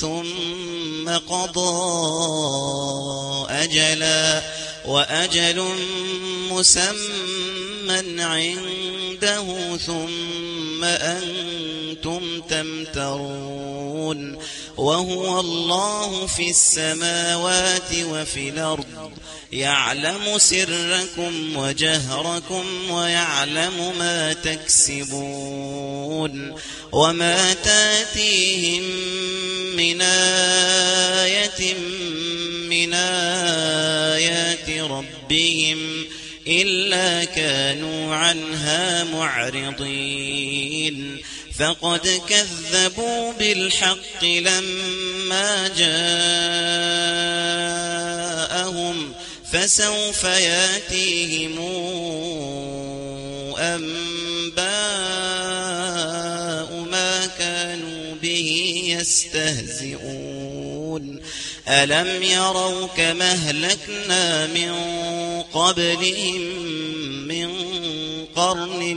ثم قضى أجلا وأجل مسمى عنده ثم أنتم تمترون وهو الله في السماوات وفي الأرض. يعلم سركم وجهركم ويعلم ما تكسبون وما تأتيهم من آية من آيات ربهم إلا كانوا عنها معرضين. فقد كذبوا بالحق لما جاءهم فسوف ياتيهم أنباء ما كانوا به يستهزئون. ألم يروا كما أهلكنا من قبلهم من قرن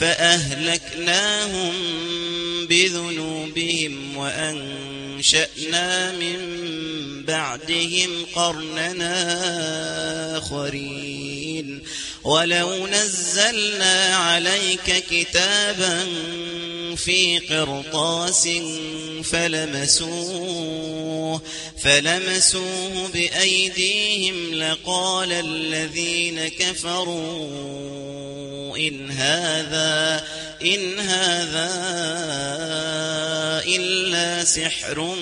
فأهلكناهم بذنوبهم وأنشأنا من بعدهم قرننا آخرين. ولو نزلنا عليك كتابا في قرطاس فلمسوه فلمسوه بأيديهم لقال الذين كفروا إن هذا إن هذا إلا سحر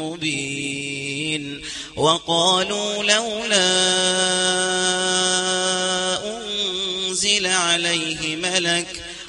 مبين وقالوا لولا أنزل عليه ملك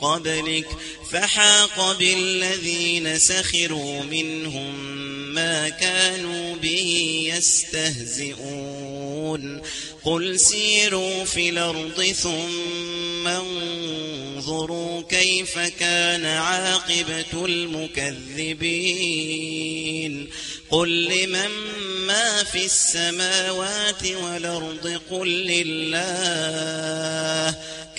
قبلك فحاق بالذين سخروا منهم ما كانوا به يستهزئون قل سيروا في الأرض ثم انظروا كيف كان عاقبة المكذبين قل لمن ما في السماوات والأرض قل لله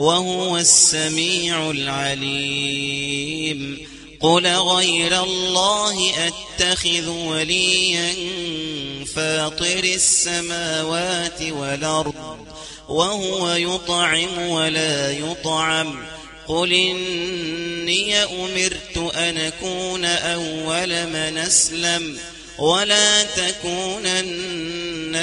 وهو السميع العليم. قل غير الله أتخذ وليا فاطر السماوات والأرض وهو يطعم ولا يطعم. قل إني أمرت أن أكون أول من أسلم ولا تكونن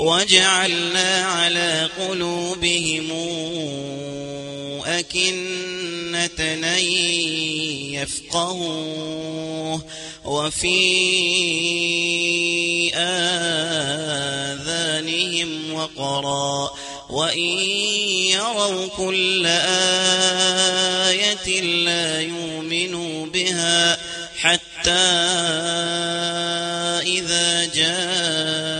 وجعلنا على قلوبهم أكنة أن يفقهوه. وفي آذانهم وقرا. وإن يروا كل آية لا يؤمنوا بها حتى إذا جاءوك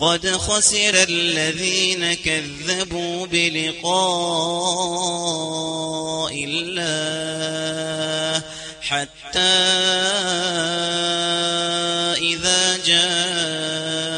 قد خسر الذين كذبوا بلقاء الله حتى إذا جاءتهم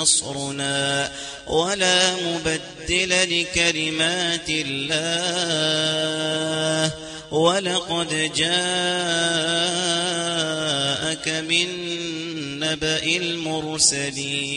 نصرنا ولا مبدل لكلمات الله ولقد جاءك من نبأ المرسلين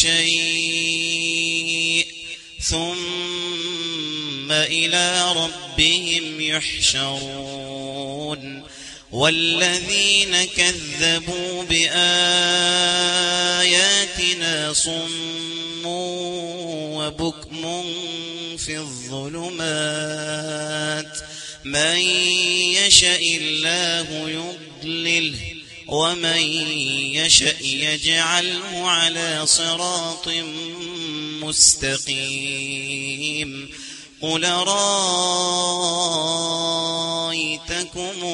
شيء ثم إلى ربهم يحشرون والذين كذبوا بآياتنا صم وبكم في الظلمات من يشاء الله يضلله ومن يشأ يجعله على صراط مستقيم قل رأيتكم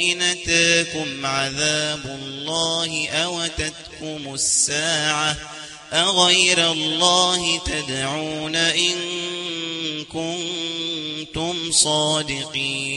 إن أتاكم عذاب الله أوتتكم الساعة أغير الله تدعون إن كنتم صادقين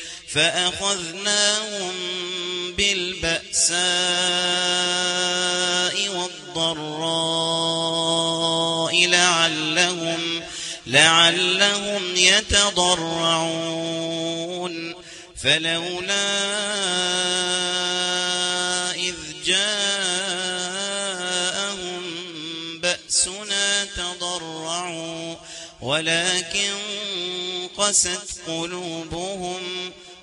فأخذناهم بالبأساء والضراء لعلهم لعلهم يتضرعون. فلولا إذ جاءهم بأسنا تضرعوا ولكن قست قلوبهم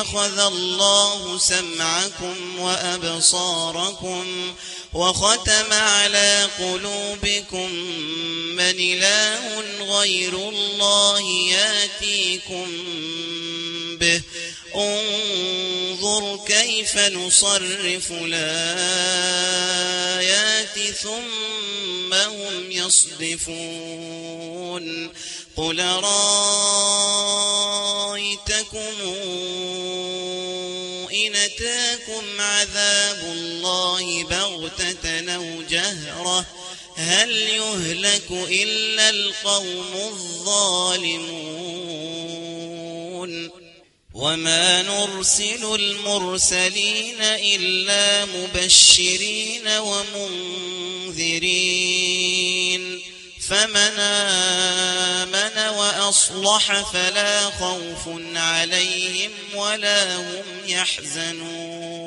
أخذ الله سمعكم وأبصاركم وختم على قلوبكم من إله غير الله يأتيكم به. انظر كيف نصرف الآيات ثم هم يصدفون قل رأيتكم إن أتاكم عذاب الله بغتة أو جهرة هل يهلك إلا القوم الظالمون وما نرسل المرسلين إلا مبشرين ومنذرين فمن آمن وأصلح فلا خوف عليهم ولا هم يحزنون.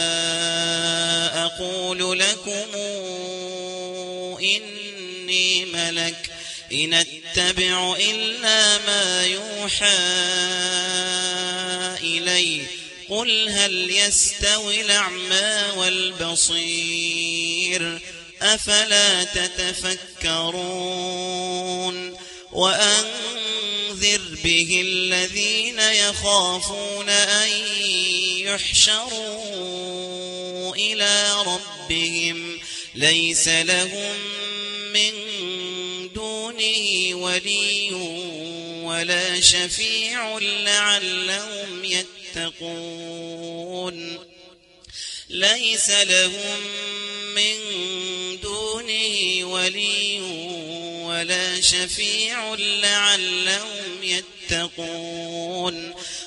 لكم إني ملك إن اتبع إلا ما يوحى إلي قل هل يستوي الأعمى والبصير أفلا تتفكرون وأنذر به الذين يخافون أن يحشروا إلى ربهم ليس لهم من دونه ولي ولا شفيع لعلهم يتقون. ليس لهم من دونه ولي ولا شفيع لعلهم يتقون.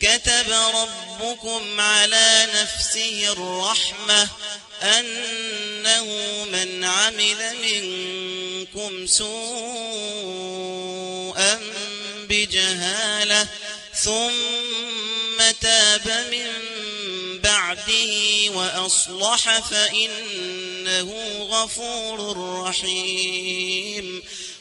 كتب ربكم على نفسه الرحمة أنه من عمل منكم سوءا بجهالة ثم تاب من بعده وأصلح فإنه غفور رحيم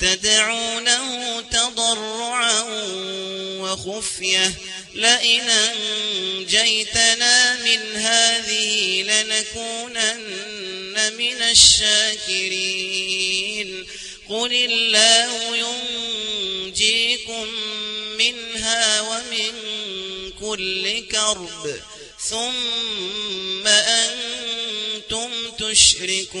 تدعونه تضرعا وخفية. لئن أنجيتنا من هذه لنكونن من الشاكرين. قل الله ينجيكم منها ومن كل كرب. ثم أنتم تشركون.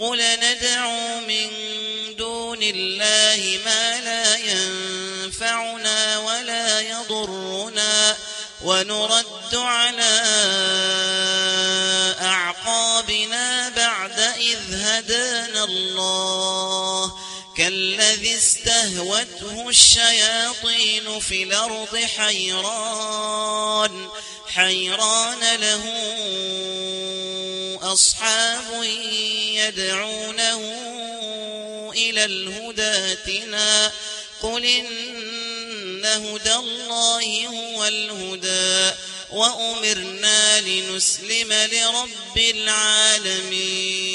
قل ندعو من دون الله ما لا ينفعنا ولا يضرنا ونرد على أعقابنا بعد إذ هدانا الله كالذي استهوته الشياطين في الأرض حيران حيران له أصحاب يدعونه إلى الهدى تنا. قل إن هدى الله هو الهدى وأمرنا لنسلم لرب العالمين.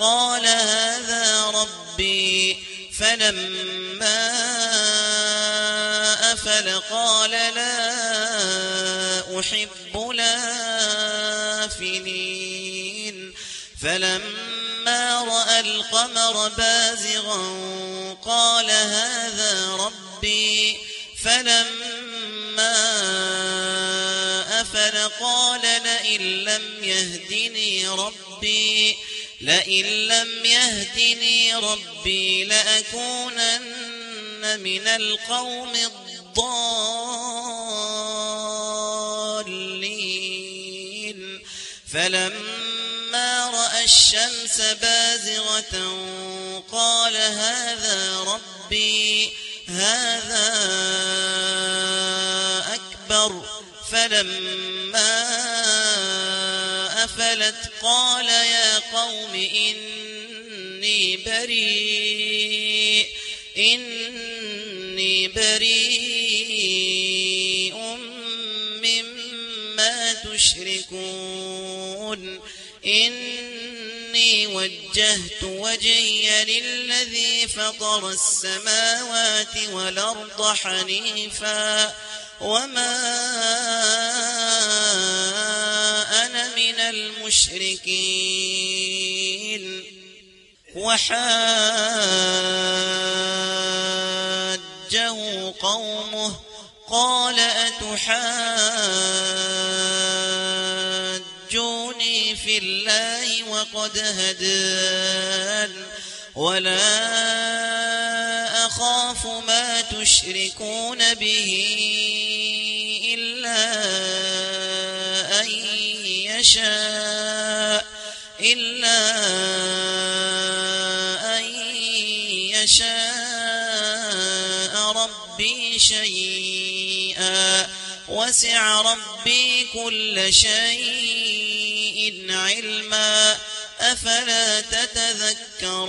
قال هذا ربي فلما أفل قال لا أحب لافلين فلما رأى القمر بازغا قال هذا ربي. فلما أفل قال لئن لم يهدني ربي. لئن لم يهدني ربي لأكونن من القوم الضالين. فلما رأى الشمس بازغة قال هذا ربي هذا أكبر. فلما أفلت قال يا قوم إني بريء إني بريء مما تشركون. إني وجهت وجهي للذي فطر السماوات والأرض حنيفا. وما أنا من المشركين وحاجه قومه قال أتحاجوني في الله وقد هدان ولا أخاف ما تشركون به إلا أن يشاء إلا أن يشاء ربي شيئا. وسع ربي كل شيء علما. أفلا تتذكرون؟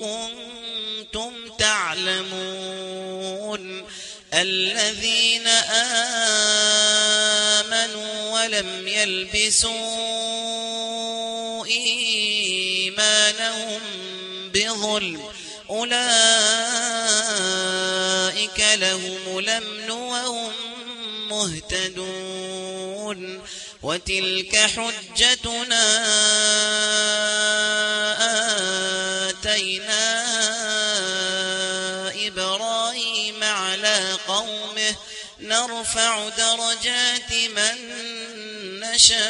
كنتم تعلمون الذين آمنوا ولم يلبسوا إيمانهم بظلم أولئك لهم الأمن وهم مهتدون وتلك حجتنا آتينا إبراهيم على قومه. نرفع درجات من نشاء.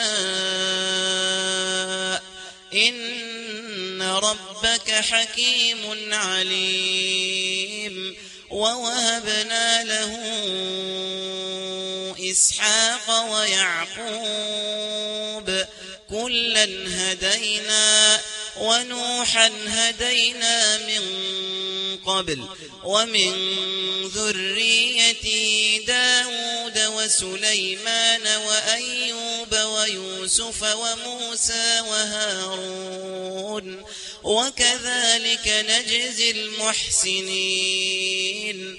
إن ربك حكيم عليم. ووهبنا له إسحاق ويعقوب كلا هدينا ونوحا هدينا من قبل ومن ذريته داود وسليمان وأيوب ويوسف وموسى وهارون وكذلك نجزي المحسنين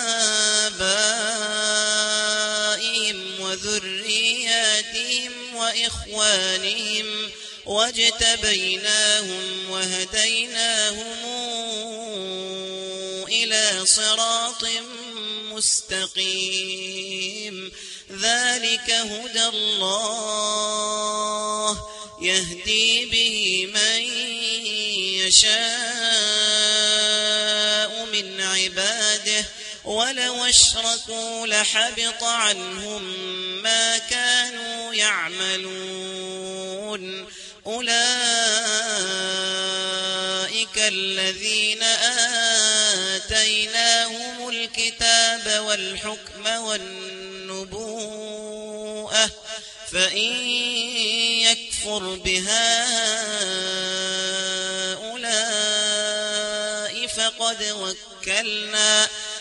وإخوانهم واجتبيناهم وهديناهم إلى صراط مستقيم. ذلك هدى الله يهدي به من يشاء. ولو أشركوا لحبط عنهم ما كانوا يعملون. أولئك الذين آتيناهم الكتاب والحكم والنبوءة فإن يكفر بها أولئك فقد وكلنا.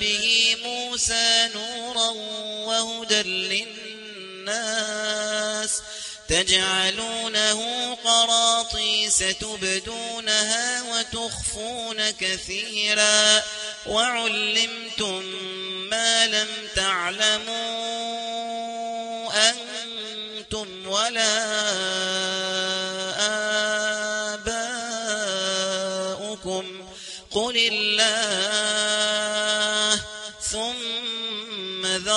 به موسى نورا وهدى للناس تجعلونه قراطيس تبدونها وتخفون كثيرا وعلمتم ما لم تعلموا أنتم ولا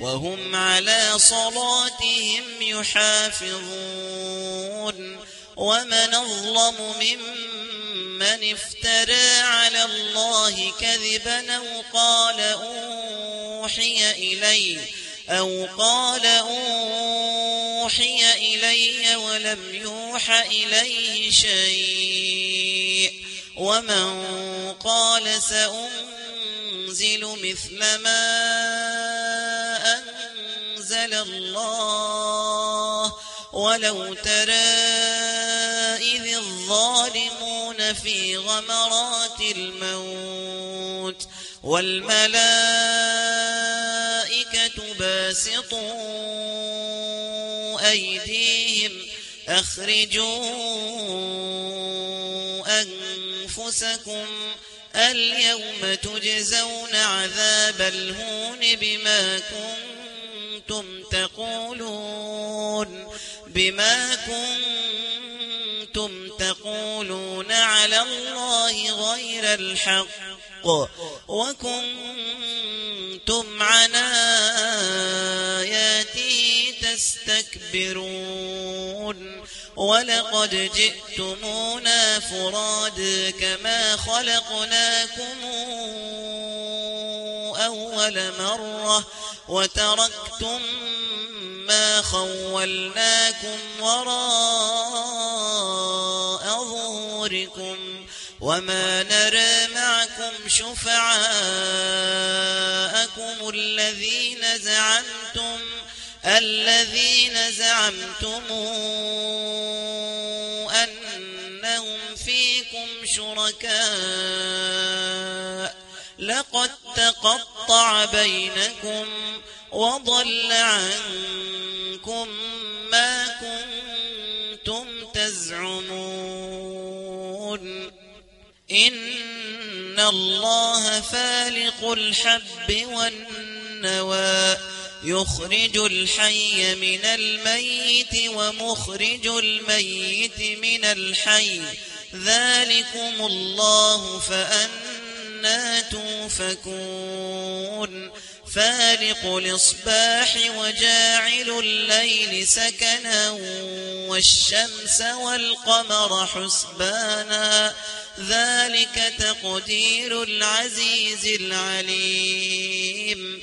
وهم على صلاتهم يحافظون. ومن الظلم ممن افترى على الله كذبا أو قال أوحي إلي أو قال أوحي إلي ولم يوح إليه شيء. ومن قال سأنزل مثل ما أنزل الله. ولو ترى إذ الظالمون في غمرات الموت والملائكة باسطوا أيديهم أخرجوا أنفسكم اليوم تجزون عذاب الهون بما كنتم تقولون بما كنتم تقولون على الله غير الحق وكنتم عن آياته تستكبرون. ولقد جئتمونا فراد كما خلقناكم أول مرة وتركتم ما خولناكم وراء ظهوركم وما نرى معكم شفعاءكم الذين زعمتم الذين زعمتم أنهم فيكم شركاء لقد تقطع بينكم وضل عنكم ما كنتم تزعمون. إن الله فالق الحب والنوى. يخرج الحي من الميت ومخرج الميت من الحي. ذلكم الله فأنا أنا توفكون. فالق الإصباح وجاعل الليل سكنا والشمس والقمر حسبانا. ذلك تقدير العزيز العليم.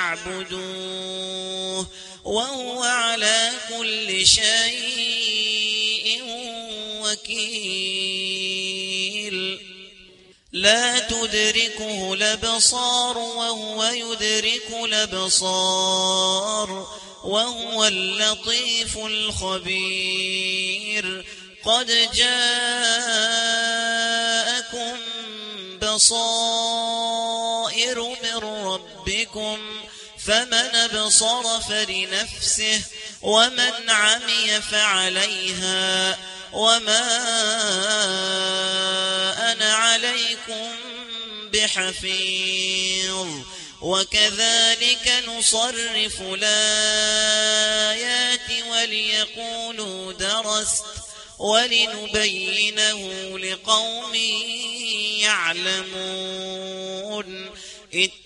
فاعبدوه وهو على كل شيء وكيل. لا تدركه الأبصار وهو يدرك الأبصار وهو اللطيف الخبير. قد جاءكم بصائر من ربكم فمن أبصر فلنفسه ومن عمي فعليها وما أنا عليكم بحفيظ وكذلك نصرف الآيات وليقولوا درست ولنبينه لقوم يعلمون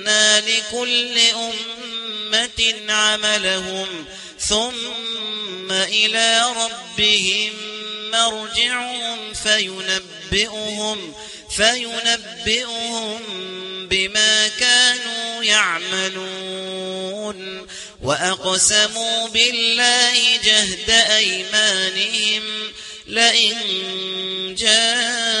وقضينا لكل أمة عملهم ثم إلى ربهم مرجعهم فينبئهم فينبئهم بما كانوا يعملون وأقسموا بالله جهد أيمانهم لئن جاءتهم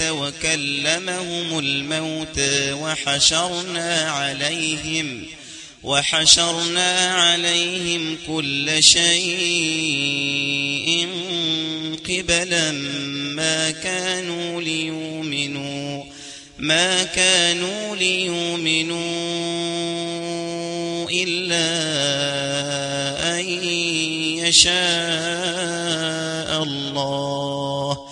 وكلمهم الموتى وحشرنا عليهم وحشرنا عليهم كل شيء قبلا ما كانوا ليؤمنوا ما كانوا ليؤمنوا إلا أن يشاء الله.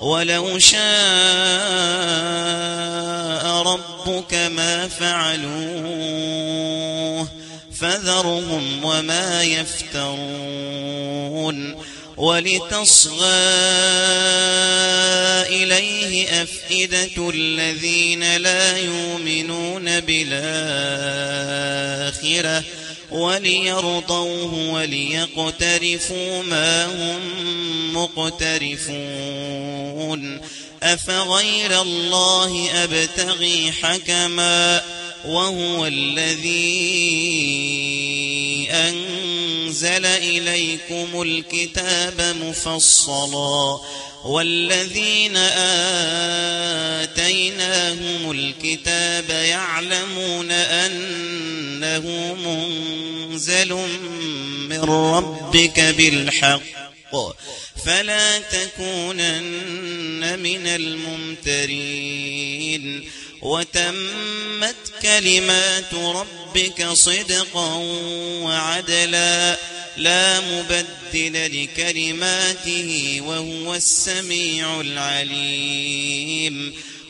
ولو شاء ربك ما فعلوه فذرهم وما يفترون ولتصغى إليه أفئدة الذين لا يؤمنون بالآخرة وليرضوه وليقترفوا ما هم مقترفون. أفغير الله أبتغي حكما وهو الذي أنزل إليكم الكتاب مفصلا والذين آتيناهم الكتاب يعلمون أنه منزل من ربك بالحق. فلا تكونن من الممترين. وتمت كلمات ربك صدقا وعدلا. لا مبدل لكلماته وهو السميع العليم.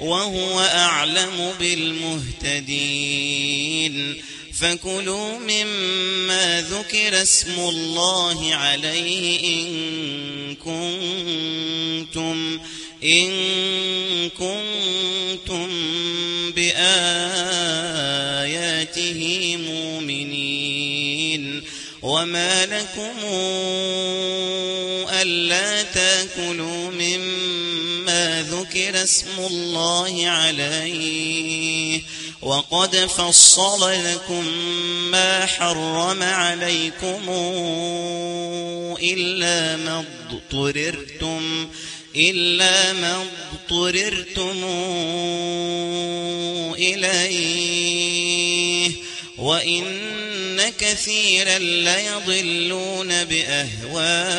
وهو أعلم بالمهتدين. فكلوا مما ذكر اسم الله عليه إن كنتم إن كنتم بآياته مؤمنين. وما لكم ألا تأكلوا مما ذكر اسم الله عليه وقد فصل لكم ما حرم عليكم إلا ما اضطررتم إلا ما اضطررتم إليه. وإن كثيرا ليضلون بأهوائهم.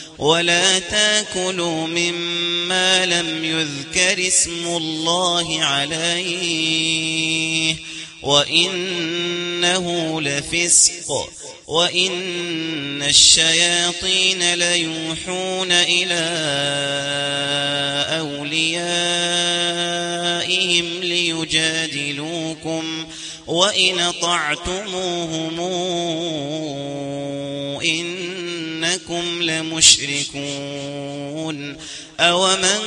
ولا تاكلوا مما لم يذكر اسم الله عليه وإنه لفسق وإن الشياطين ليوحون إلى أوليائهم ليجادلوكم وإن طعتموهم إنكم لمشركون أومن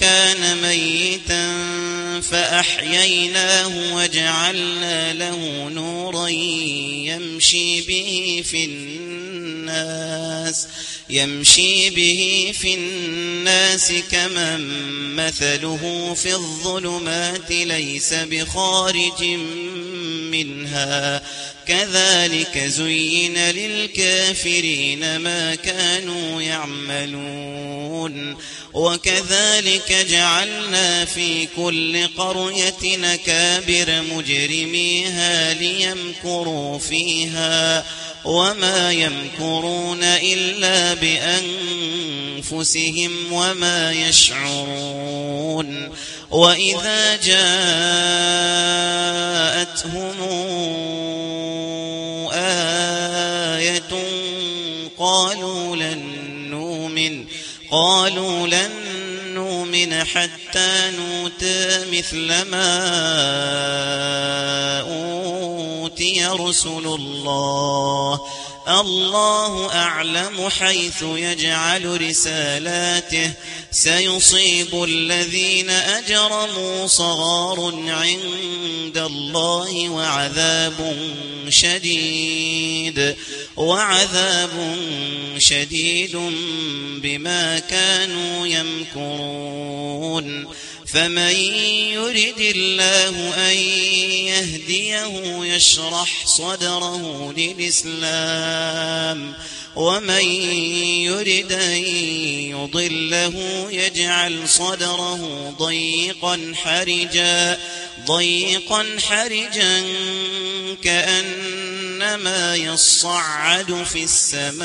كان ميتا فأحييناه وجعلنا له نورا يمشي به في الناس يمشي به في الناس كمن مثله في الظلمات ليس بخارج منها. كذلك زين للكافرين ما كانوا يعملون. وكذلك جعلنا في كل قرية نكابر مجرميها ليمكروا فيها. وما يمكرون إلا بأنفسهم وما يشعرون وإذا جاءتهم آية قالوا لن نؤمن قالوا لن نؤمن حتى نوتى مثل ما أوتي رسل الله. الله أعلم حيث يجعل رسالاته. سيصيب الذين أجرموا صغار عند الله وعذاب شديد. وعذاب شديد بما كانوا يمكرون. فمن يرد الله أن يهديه يشرح صدره للإسلام ومن يرد أن يضله يجعل صدره ضيقا حرجا ضيقا حرجا كأنما يصعد في السماء.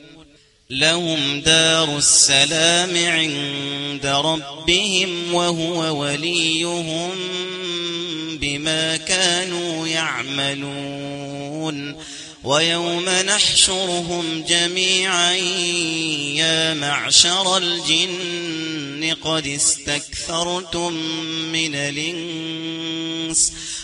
لهم دار السلام عند ربهم وهو وليهم بما كانوا يعملون. ويوم نحشرهم جميعا يا معشر الجن قد استكثرتم من الإنس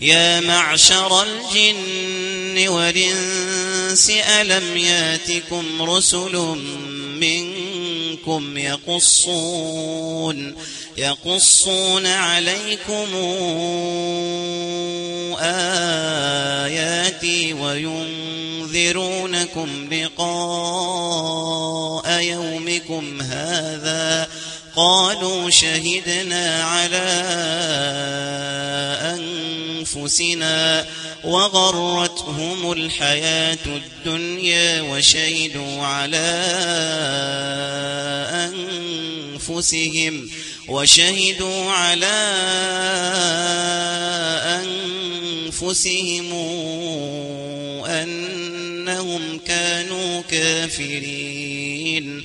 يا معشر الجن والإنس ألم ياتكم رسل منكم يقصون يقصون عليكم آياتي وينذرونكم لقاء يومكم هذا قالوا شهدنا على أنفسنا وغرتهم الحياة الدنيا وشهدوا على أنفسهم وشهدوا على أنفسهم أنهم كانوا كافرين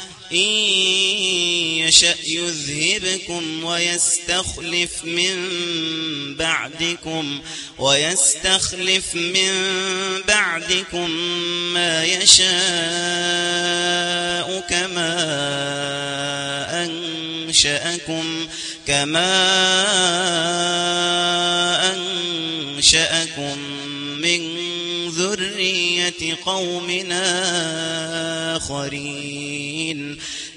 إن يشأ يذهبكم ويستخلف من بعدكم ويستخلف من بعدكم ما يشاء كما أنشأكم كما أنشأكم من ذرية قومنا آخرين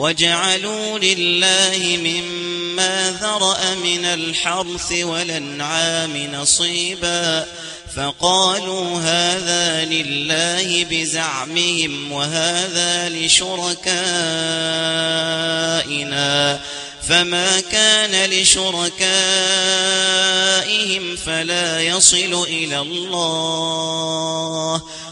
وجعلوا لله مما ذرأ من الحرث والأنعام نصيباً فقالوا هذا لله بزعمهم وهذا لشركائنا فما كان لشركائهم فلا يصل إلى الله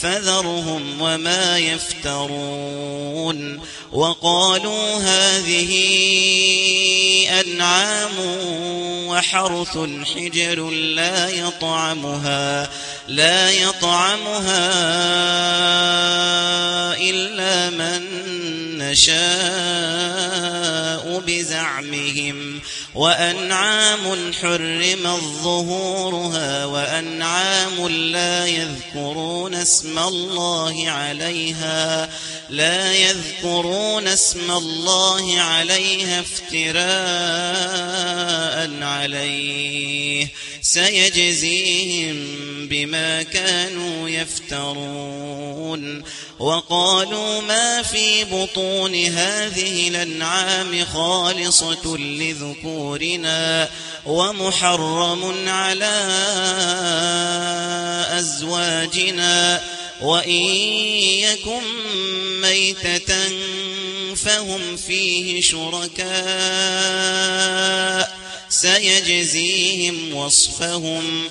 فذرهم وما يفترون وقالوا هذه أنعام وحرث حجر لا يطعمها لا يطعمها إلا من نشاء بزعمهم وأنعام حرم ظهورها وأنعام لا يذكرون اسم الله عليها لا يذكرون اسم الله عليها افتراء عليه سيجزيهم بما كانوا يفترون وقالوا ما في بطون هذه الأنعام خالصة لذكورنا ومحرم على أزواجنا وإن يكن ميتة فهم فيه شركاء سيجزيهم وصفهم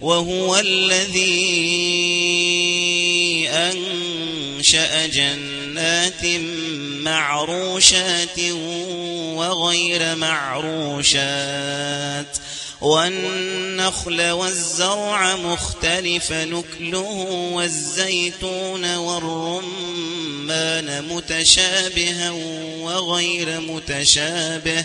وهو الذي أنشأ جنات معروشات وغير معروشات والنخل والزرع مختلف نكله والزيتون والرمان متشابها وغير متشابه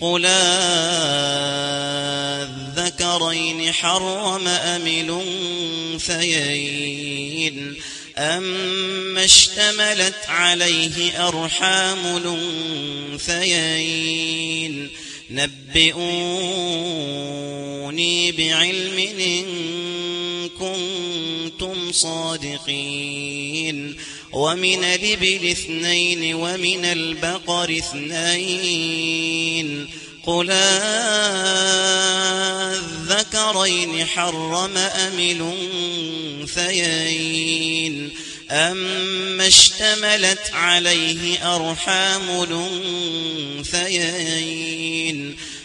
قل الذكرين حرم أم الأنثيين أما اشتملت عليه أرحام الأنثيين نبئوني بعلم إن كنتم صادقين ومن الإبل اثنين ومن البقر اثنين قل الذكرين حرم أم الأنثيين أما اشتملت عليه أرحام الأنثيين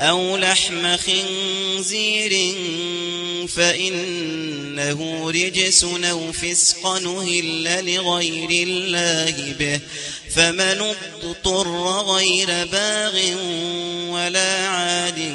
أو لحم خنزير فإنه رجس أو فسق نهل لغير الله به فمن اضطر غير باغ ولا عاد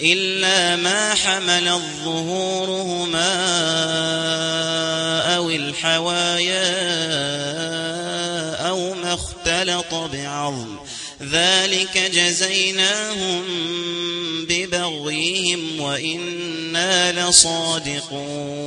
إلا ما حمل الظهورهما أو الحوايا أو ما اختلط بعظم. ذلك جزيناهم ببغيهم وإنا لصادقون.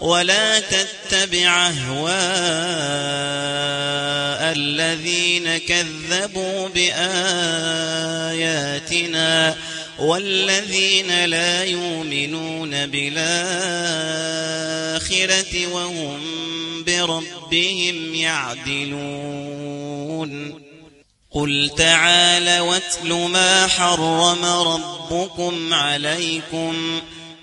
ولا تتبع أهواء الذين كذبوا بآياتنا والذين لا يؤمنون بالآخرة وهم بربهم يعدلون. قل تعالى واتل ما حرم ربكم عليكم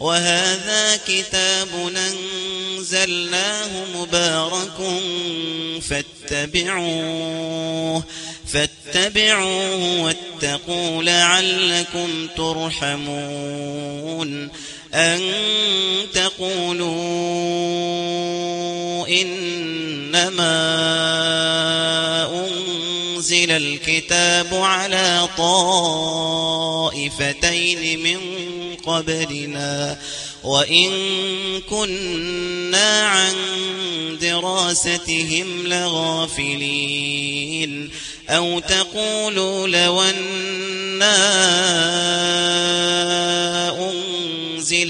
وهذا كتاب أنزلناه مبارك فاتبعوه فاتبعوه واتقوا لعلكم ترحمون. أن تقولوا إنما أنزل الكتاب على طائفتين من قبلنا وإن كنا عن دراستهم لغافلين أو تقولوا لو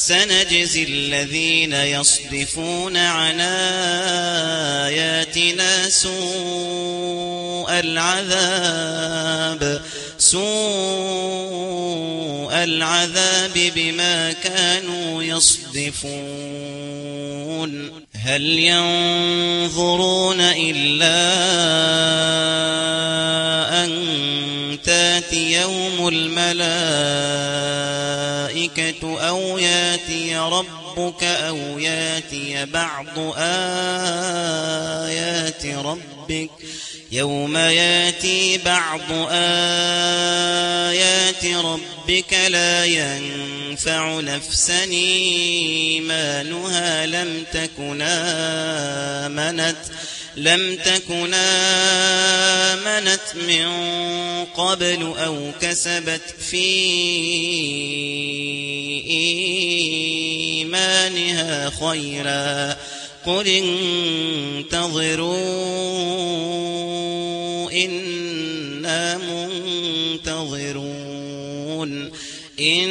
سنجزي الذين يصدفون عن آياتنا سوء العذاب سوء العذاب بما كانوا يصدفون. هل ينظرون إلا أن تاتيهم الملائكة؟ أو ياتي رب ربك أو ياتي بعض آيات ربك يوم ياتي بعض آيات ربك لا ينفع نفسا إيمانها لم تكن آمنت لم تكن آمنت من قبل أو كسبت في إيمانها خيرا قل انتظروا إنا منتظرون إن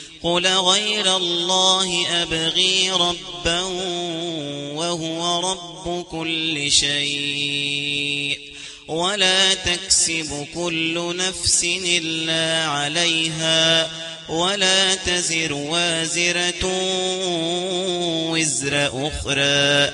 قل غير الله أبغي ربا وهو رب كل شيء ولا تكسب كل نفس إلا عليها ولا تزر وازرة وزر أخرى